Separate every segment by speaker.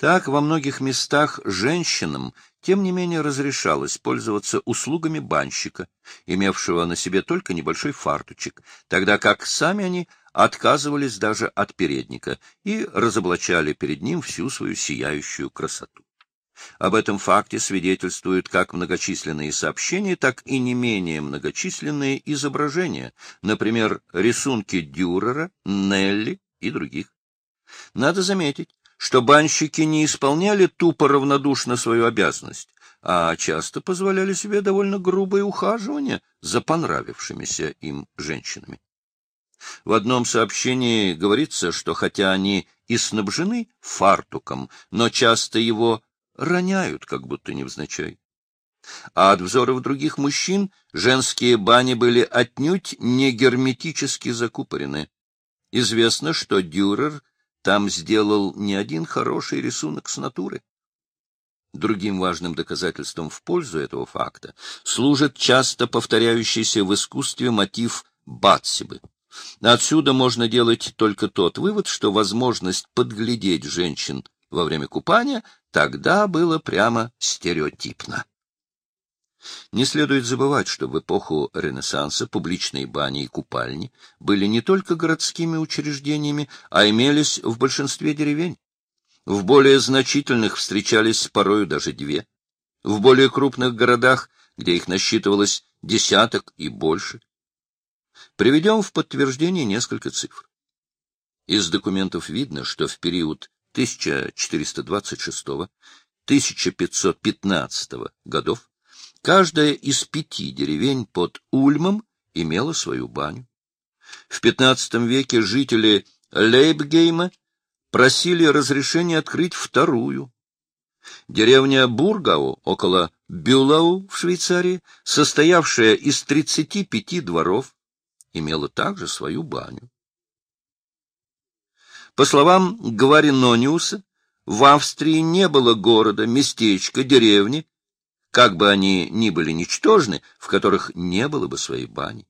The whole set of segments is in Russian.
Speaker 1: Так во многих местах женщинам, тем не менее, разрешалось пользоваться услугами банщика, имевшего на себе только небольшой фартучек, тогда как сами они отказывались даже от передника и разоблачали перед ним всю свою сияющую красоту. Об этом факте свидетельствуют как многочисленные сообщения, так и не менее многочисленные изображения, например, рисунки Дюрера, Нелли и других. Надо заметить, что банщики не исполняли тупо равнодушно свою обязанность, а часто позволяли себе довольно грубое ухаживание за понравившимися им женщинами. В одном сообщении говорится, что хотя они и снабжены фартуком, но часто его роняют, как будто невзначай. А от взоров других мужчин женские бани были отнюдь не герметически закупорены. Известно, что Дюрер там сделал не один хороший рисунок с натуры. Другим важным доказательством в пользу этого факта служит часто повторяющийся в искусстве мотив Батсибы. Отсюда можно делать только тот вывод, что возможность подглядеть женщин во время купания тогда было прямо стереотипно. Не следует забывать, что в эпоху Ренессанса публичные бани и купальни были не только городскими учреждениями, а имелись в большинстве деревень. В более значительных встречались порою даже две. В более крупных городах, где их насчитывалось десяток и больше. Приведем в подтверждение несколько цифр. Из документов видно, что в период 1426-1515 годов каждая из пяти деревень под Ульмом имела свою баню. В XV веке жители Лейбгейма просили разрешения открыть вторую. Деревня Бургау около Бюлау в Швейцарии, состоявшая из 35 дворов, имела также свою баню. По словам Гваринониуса, в Австрии не было города, местечка, деревни, как бы они ни были ничтожны, в которых не было бы своей бани.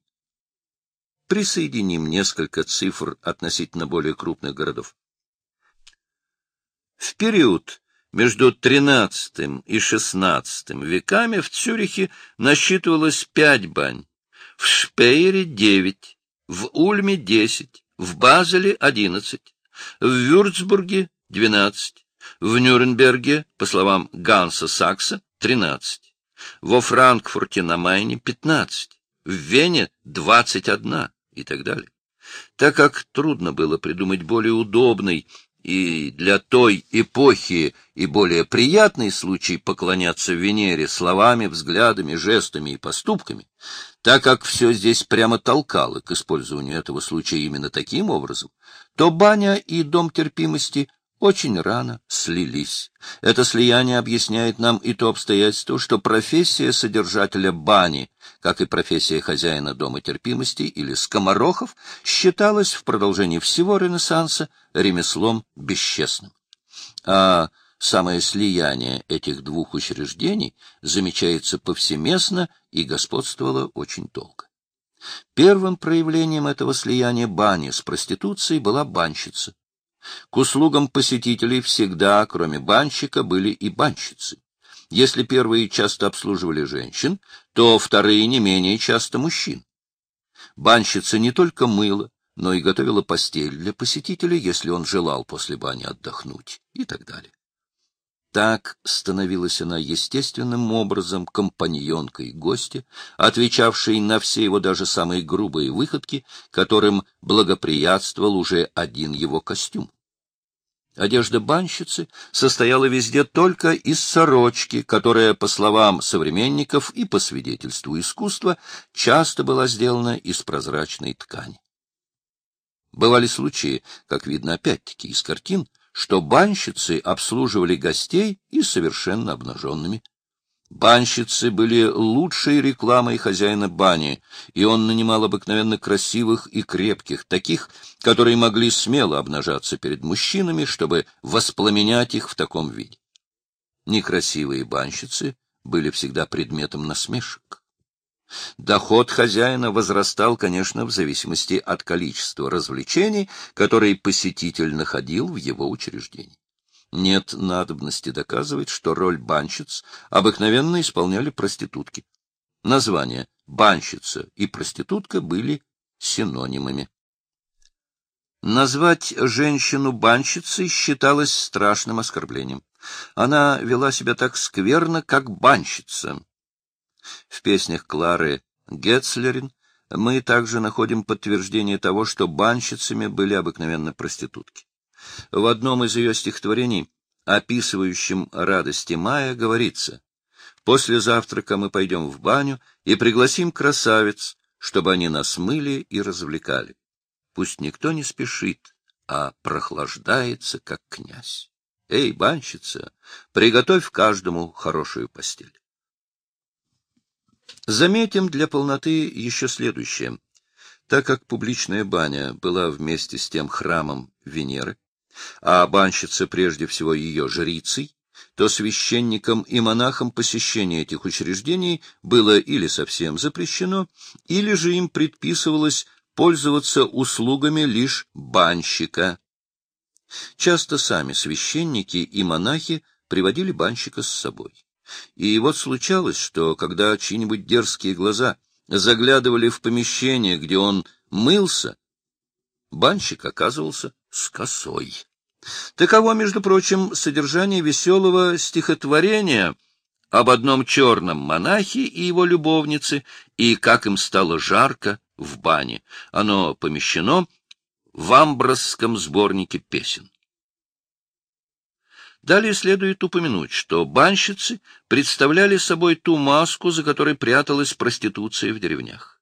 Speaker 1: Присоединим несколько цифр относительно более крупных городов. В период между XIII и XVI веками в Цюрихе насчитывалось пять бань, в Шпейере — девять, в Ульме — десять, в Базеле — одиннадцать, в Вюрцбурге — двенадцать, в Нюрнберге, по словам Ганса Сакса, 13, во Франкфурте на Майне 15, в Вене 21 и так далее. Так как трудно было придумать более удобный и для той эпохи и более приятный случай поклоняться Венере словами, взглядами, жестами и поступками, так как все здесь прямо толкало к использованию этого случая именно таким образом, то баня и дом терпимости очень рано слились. Это слияние объясняет нам и то обстоятельство, что профессия содержателя бани, как и профессия хозяина дома терпимости или скоморохов, считалась в продолжении всего Ренессанса ремеслом бесчестным. А самое слияние этих двух учреждений замечается повсеместно и господствовало очень долго. Первым проявлением этого слияния бани с проституцией была банщица, к услугам посетителей всегда, кроме банщика, были и банщицы. Если первые часто обслуживали женщин, то вторые не менее часто мужчин. Банщица не только мыла, но и готовила постель для посетителя, если он желал после бани отдохнуть, и так далее. Так становилась она естественным образом компаньонкой гостя, отвечавшей на все его даже самые грубые выходки, которым благоприятствовал уже один его костюм. Одежда банщицы состояла везде только из сорочки, которая, по словам современников и по свидетельству искусства, часто была сделана из прозрачной ткани. Бывали случаи, как видно опять-таки из картин, что банщицы обслуживали гостей и совершенно обнаженными. Банщицы были лучшей рекламой хозяина бани, и он нанимал обыкновенно красивых и крепких, таких, которые могли смело обнажаться перед мужчинами, чтобы воспламенять их в таком виде. Некрасивые банщицы были всегда предметом насмешек. Доход хозяина возрастал, конечно, в зависимости от количества развлечений, которые посетитель находил в его учреждении. Нет надобности доказывать, что роль банщиц обыкновенно исполняли проститутки. Названия «банщица» и «проститутка» были синонимами. Назвать женщину банщицей считалось страшным оскорблением. Она вела себя так скверно, как банщица. В песнях Клары Гетцлерин мы также находим подтверждение того, что банщицами были обыкновенно проститутки. В одном из ее стихотворений, описывающем радости мая, говорится «После завтрака мы пойдем в баню и пригласим красавиц, чтобы они нас мыли и развлекали. Пусть никто не спешит, а прохлаждается, как князь. Эй, банщица, приготовь каждому хорошую постель». Заметим для полноты еще следующее. Так как публичная баня была вместе с тем храмом Венеры, а банщица прежде всего ее жрицей, то священникам и монахам посещение этих учреждений было или совсем запрещено, или же им предписывалось пользоваться услугами лишь банщика. Часто сами священники и монахи приводили банщика с собой. И вот случалось, что когда чьи-нибудь дерзкие глаза заглядывали в помещение, где он мылся, банщик оказывался с косой. Таково, между прочим, содержание веселого стихотворения об одном черном монахе и его любовнице, и как им стало жарко в бане. Оно помещено в амбросском сборнике песен. Далее следует упомянуть, что банщицы представляли собой ту маску, за которой пряталась проституция в деревнях.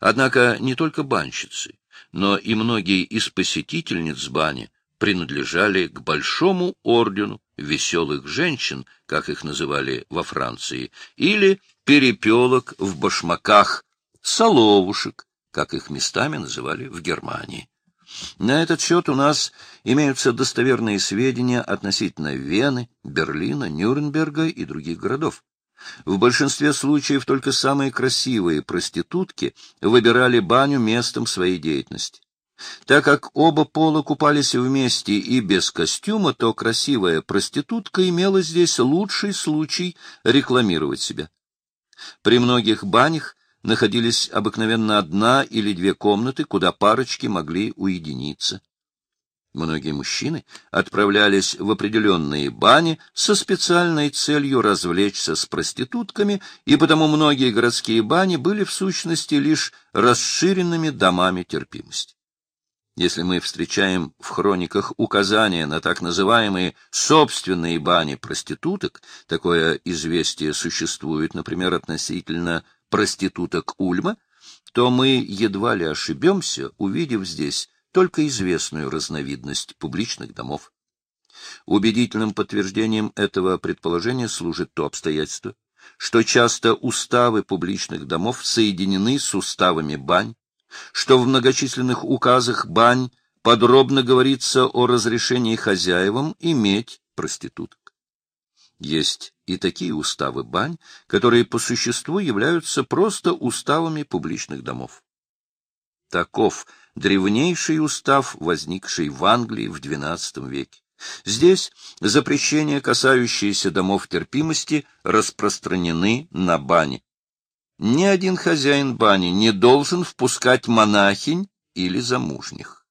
Speaker 1: Однако не только банщицы, но и многие из посетительниц бани принадлежали к большому ордену веселых женщин, как их называли во Франции, или перепелок в башмаках, соловушек, как их местами называли в Германии. На этот счет у нас имеются достоверные сведения относительно Вены, Берлина, Нюрнберга и других городов. В большинстве случаев только самые красивые проститутки выбирали баню местом своей деятельности. Так как оба пола купались вместе и без костюма, то красивая проститутка имела здесь лучший случай рекламировать себя. При многих банях находились обыкновенно одна или две комнаты, куда парочки могли уединиться. Многие мужчины отправлялись в определенные бани со специальной целью развлечься с проститутками, и потому многие городские бани были в сущности лишь расширенными домами терпимости. Если мы встречаем в хрониках указания на так называемые собственные бани проституток, такое известие существует, например, относительно проституток Ульма, то мы едва ли ошибемся, увидев здесь только известную разновидность публичных домов. Убедительным подтверждением этого предположения служит то обстоятельство, что часто уставы публичных домов соединены с уставами бань, что в многочисленных указах бань подробно говорится о разрешении хозяевам иметь проституток. Есть и такие уставы бань, которые по существу являются просто уставами публичных домов. Таков древнейший устав, возникший в Англии в XII веке. Здесь запрещения, касающиеся домов терпимости, распространены на бане. Ни один хозяин бани не должен впускать монахинь или замужних.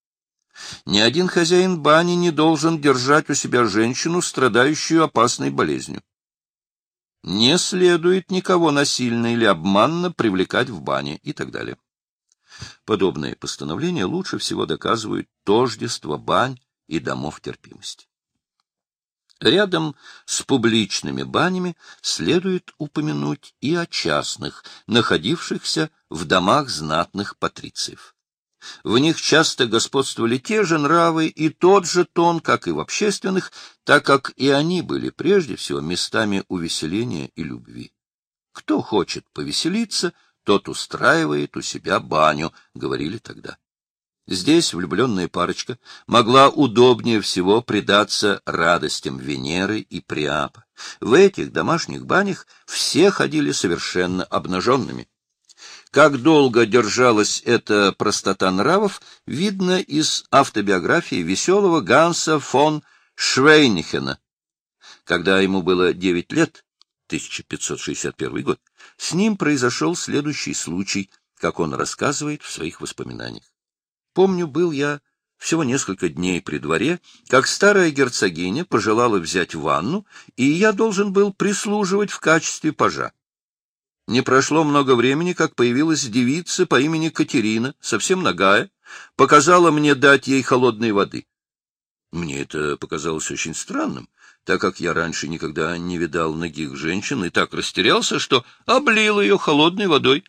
Speaker 1: Ни один хозяин бани не должен держать у себя женщину, страдающую опасной болезнью. Не следует никого насильно или обманно привлекать в бане и так далее. Подобные постановления лучше всего доказывают тождество бань и домов терпимости. Рядом с публичными банями следует упомянуть и о частных, находившихся в домах знатных патрициев. В них часто господствовали те же нравы и тот же тон, как и в общественных, так как и они были прежде всего местами увеселения и любви. Кто хочет повеселиться, тот устраивает у себя баню, говорили тогда. Здесь влюбленная парочка могла удобнее всего предаться радостям Венеры и Приапа. В этих домашних банях все ходили совершенно обнаженными. Как долго держалась эта простота нравов, видно из автобиографии веселого Ганса фон Швейнихена. Когда ему было девять лет, 1561 год, с ним произошел следующий случай, как он рассказывает в своих воспоминаниях. Помню, был я всего несколько дней при дворе, как старая герцогиня пожелала взять ванну, и я должен был прислуживать в качестве пажа. Не прошло много времени, как появилась девица по имени Катерина, совсем нагая, показала мне дать ей холодной воды. Мне это показалось очень странным, так как я раньше никогда не видал ногих женщин и так растерялся, что облил ее холодной водой.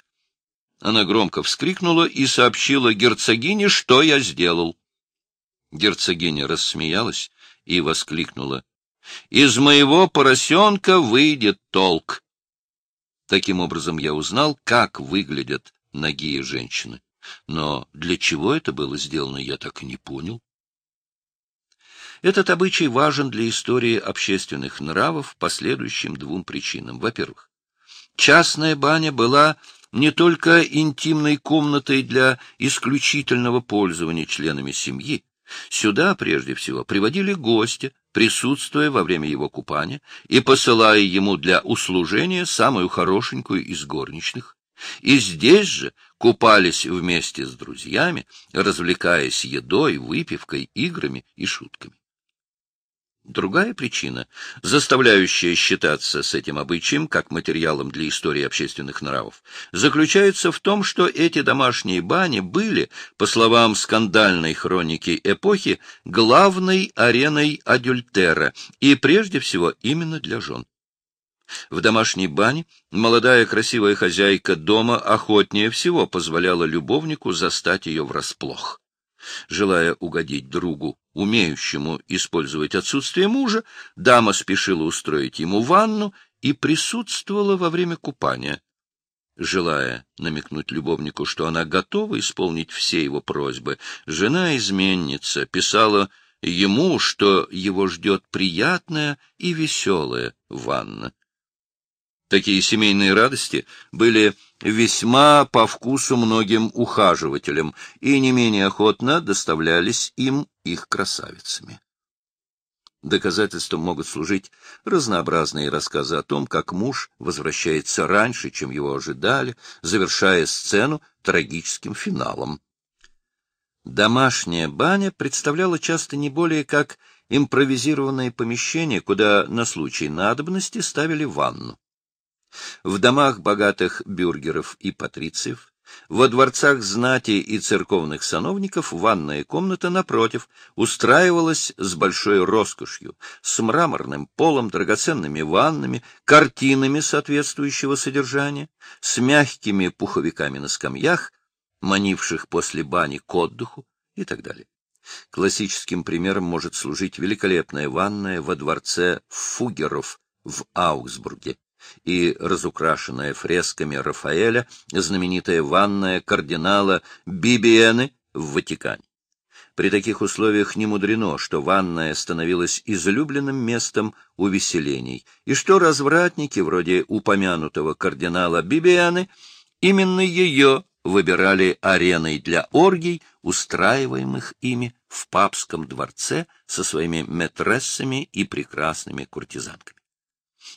Speaker 1: Она громко вскрикнула и сообщила герцогине, что я сделал. Герцогиня рассмеялась и воскликнула. — Из моего поросенка выйдет толк. Таким образом я узнал, как выглядят ногие женщины. Но для чего это было сделано, я так и не понял. Этот обычай важен для истории общественных нравов по следующим двум причинам. Во-первых, частная баня была не только интимной комнатой для исключительного пользования членами семьи. Сюда, прежде всего, приводили гостя, присутствуя во время его купания и посылая ему для услужения самую хорошенькую из горничных. И здесь же купались вместе с друзьями, развлекаясь едой, выпивкой, играми и шутками. Другая причина, заставляющая считаться с этим обычаем как материалом для истории общественных нравов, заключается в том, что эти домашние бани были, по словам скандальной хроники эпохи, главной ареной адюльтера, и прежде всего именно для жен. В домашней бане молодая красивая хозяйка дома охотнее всего позволяла любовнику застать ее врасплох. Желая угодить другу, умеющему использовать отсутствие мужа, дама спешила устроить ему ванну и присутствовала во время купания. Желая намекнуть любовнику, что она готова исполнить все его просьбы, жена-изменница писала ему, что его ждет приятная и веселая ванна. Такие семейные радости были весьма по вкусу многим ухаживателям и не менее охотно доставлялись им их красавицами. Доказательством могут служить разнообразные рассказы о том, как муж возвращается раньше, чем его ожидали, завершая сцену трагическим финалом. Домашняя баня представляла часто не более как импровизированное помещение, куда на случай надобности ставили ванну. В домах богатых бюргеров и патрициев, во дворцах знати и церковных сановников ванная комната, напротив, устраивалась с большой роскошью, с мраморным полом, драгоценными ваннами, картинами соответствующего содержания, с мягкими пуховиками на скамьях, манивших после бани к отдыху и так далее. Классическим примером может служить великолепная ванная во дворце Фугеров в Аугсбурге и разукрашенная фресками Рафаэля знаменитая ванная кардинала Бибиены в Ватикане. При таких условиях не мудрено, что ванная становилась излюбленным местом увеселений, и что развратники, вроде упомянутого кардинала Бибианы, именно ее выбирали ареной для оргий, устраиваемых ими в папском дворце со своими метрессами и прекрасными куртизанками.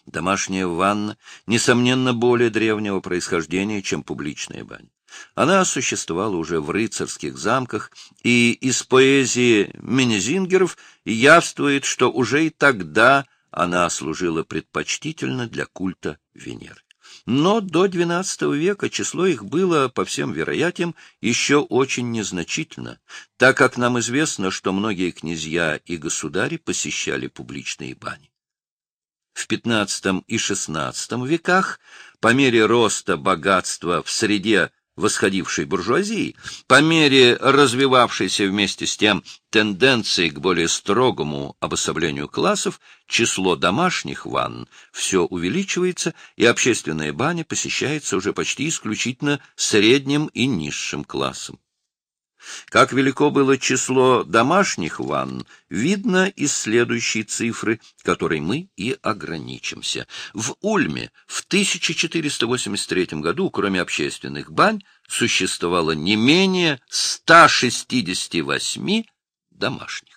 Speaker 1: Домашняя ванна, несомненно, более древнего происхождения, чем публичная баня. Она существовала уже в рыцарских замках, и из поэзии Менезингеров явствует, что уже и тогда она служила предпочтительно для культа Венеры. Но до XII века число их было, по всем вероятиям, еще очень незначительно, так как нам известно, что многие князья и государи посещали публичные бани в XV и XVI веках, по мере роста богатства в среде восходившей буржуазии, по мере развивавшейся вместе с тем тенденции к более строгому обособлению классов, число домашних ванн все увеличивается, и общественная баня посещается уже почти исключительно средним и низшим классом. Как велико было число домашних ванн, видно из следующей цифры, которой мы и ограничимся. В Ульме в 1483 году, кроме общественных бань, существовало не менее 168 домашних.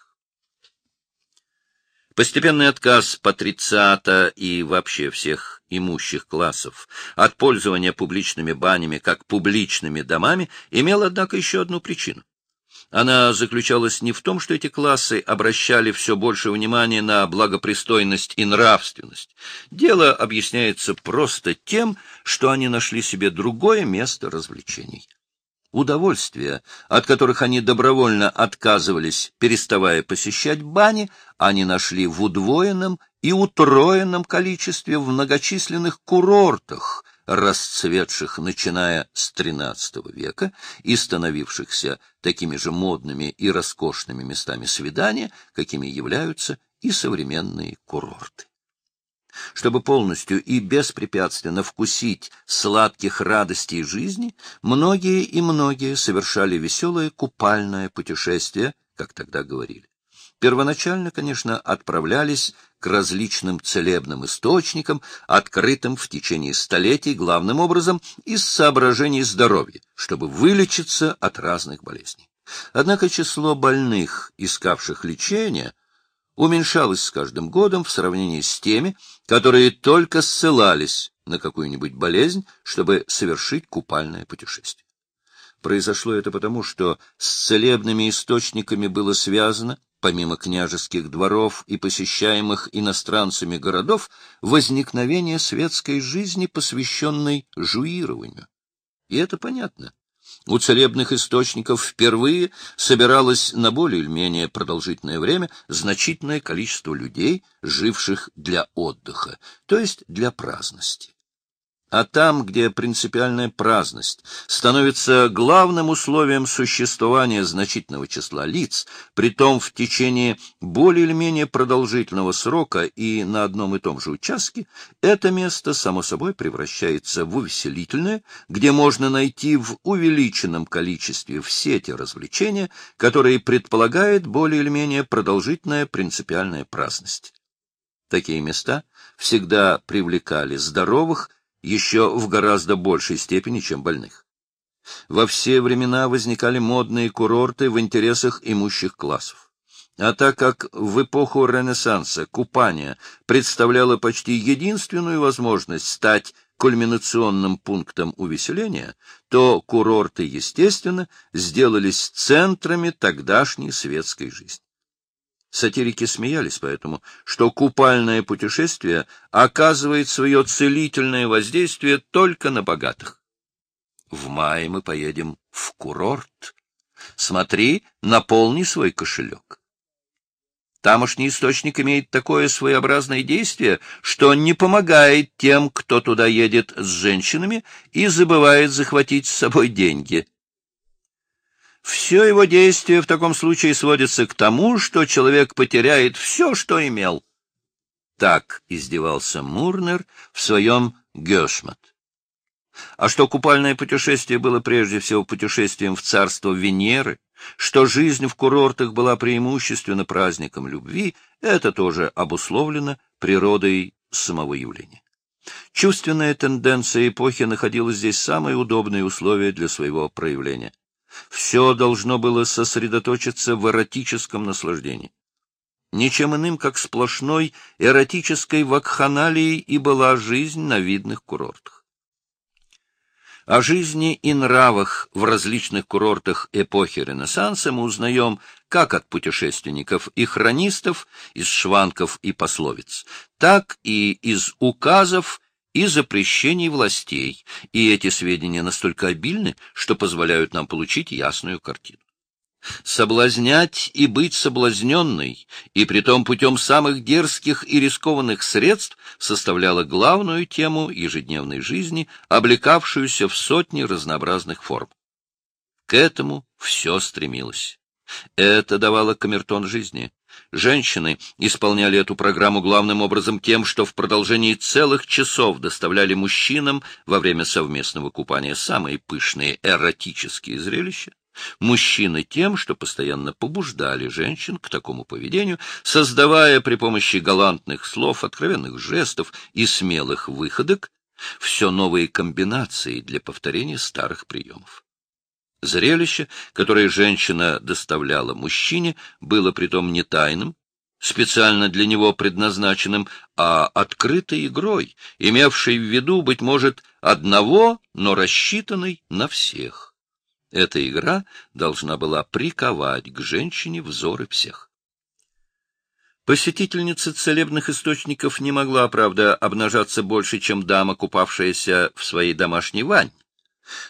Speaker 1: Постепенный отказ патрициата и вообще всех имущих классов от пользования публичными банями как публичными домами имел, однако, еще одну причину. Она заключалась не в том, что эти классы обращали все больше внимания на благопристойность и нравственность. Дело объясняется просто тем, что они нашли себе другое место развлечений удовольствия, от которых они добровольно отказывались, переставая посещать бани, они нашли в удвоенном и утроенном количестве в многочисленных курортах, расцветших начиная с XIII века и становившихся такими же модными и роскошными местами свидания, какими являются и современные курорты чтобы полностью и беспрепятственно вкусить сладких радостей жизни, многие и многие совершали веселое купальное путешествие, как тогда говорили. Первоначально, конечно, отправлялись к различным целебным источникам, открытым в течение столетий, главным образом из соображений здоровья, чтобы вылечиться от разных болезней. Однако число больных, искавших лечения, уменьшалось с каждым годом в сравнении с теми, которые только ссылались на какую-нибудь болезнь, чтобы совершить купальное путешествие. Произошло это потому, что с целебными источниками было связано, помимо княжеских дворов и посещаемых иностранцами городов, возникновение светской жизни, посвященной жуированию. И это понятно. У целебных источников впервые собиралось на более или менее продолжительное время значительное количество людей, живших для отдыха, то есть для праздности. А там, где принципиальная праздность становится главным условием существования значительного числа лиц, притом в течение более или менее продолжительного срока и на одном и том же участке, это место, само собой, превращается в увеселительное, где можно найти в увеличенном количестве все те развлечения, которые предполагают более или менее продолжительная принципиальная праздность. Такие места всегда привлекали здоровых, еще в гораздо большей степени, чем больных. Во все времена возникали модные курорты в интересах имущих классов. А так как в эпоху Ренессанса купание представляло почти единственную возможность стать кульминационным пунктом увеселения, то курорты, естественно, сделались центрами тогдашней светской жизни. Сатирики смеялись поэтому, что купальное путешествие оказывает свое целительное воздействие только на богатых. В мае мы поедем в курорт. Смотри, наполни свой кошелек. Тамошний источник имеет такое своеобразное действие, что не помогает тем, кто туда едет с женщинами и забывает захватить с собой деньги. Все его действие в таком случае сводится к тому, что человек потеряет все, что имел. Так издевался Мурнер в своем Гёшмат. А что купальное путешествие было прежде всего путешествием в царство Венеры, что жизнь в курортах была преимущественно праздником любви, это тоже обусловлено природой самого явления. Чувственная тенденция эпохи находила здесь самые удобные условия для своего проявления. Все должно было сосредоточиться в эротическом наслаждении. Ничем иным, как сплошной эротической вакханалией и была жизнь на видных курортах. О жизни и нравах в различных курортах эпохи Ренессанса мы узнаем как от путешественников и хронистов, из шванков и пословиц, так и из указов и запрещений властей, и эти сведения настолько обильны, что позволяют нам получить ясную картину. Соблазнять и быть соблазненной, и притом путем самых дерзких и рискованных средств, составляла главную тему ежедневной жизни, облекавшуюся в сотни разнообразных форм. К этому все стремилось. Это давало камертон жизни. Женщины исполняли эту программу главным образом тем, что в продолжении целых часов доставляли мужчинам во время совместного купания самые пышные эротические зрелища, мужчины тем, что постоянно побуждали женщин к такому поведению, создавая при помощи галантных слов, откровенных жестов и смелых выходок все новые комбинации для повторения старых приемов. Зрелище, которое женщина доставляла мужчине, было притом не тайным, специально для него предназначенным, а открытой игрой, имевшей в виду, быть может, одного, но рассчитанной на всех. Эта игра должна была приковать к женщине взоры всех. Посетительница целебных источников не могла, правда, обнажаться больше, чем дама, купавшаяся в своей домашней вань.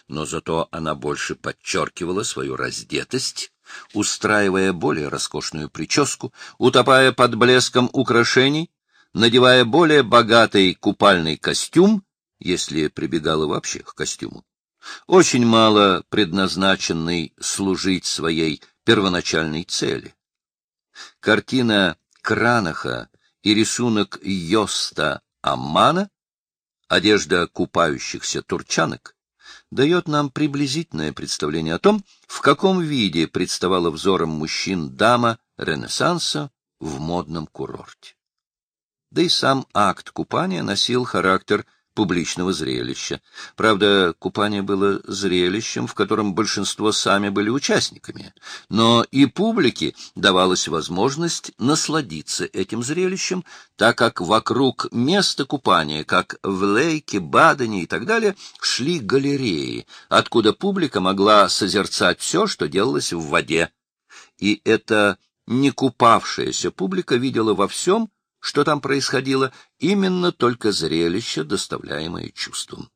Speaker 1: Но зато она больше подчеркивала свою раздетость, устраивая более роскошную прическу, утопая под блеском украшений, надевая более богатый купальный костюм, если прибегала вообще к костюму, очень мало предназначенный служить своей первоначальной цели. Картина Кранаха и рисунок Йоста Аммана, одежда купающихся турчанок, дает нам приблизительное представление о том, в каком виде представала взором мужчин дама Ренессанса в модном курорте. Да и сам акт купания носил характер публичного зрелища. Правда, купание было зрелищем, в котором большинство сами были участниками, но и публике давалась возможность насладиться этим зрелищем, так как вокруг места купания, как в Лейке, Бадене и так далее, шли галереи, откуда публика могла созерцать все, что делалось в воде. И эта не купавшаяся публика видела во всем, что там происходило, именно только зрелище, доставляемое чувством.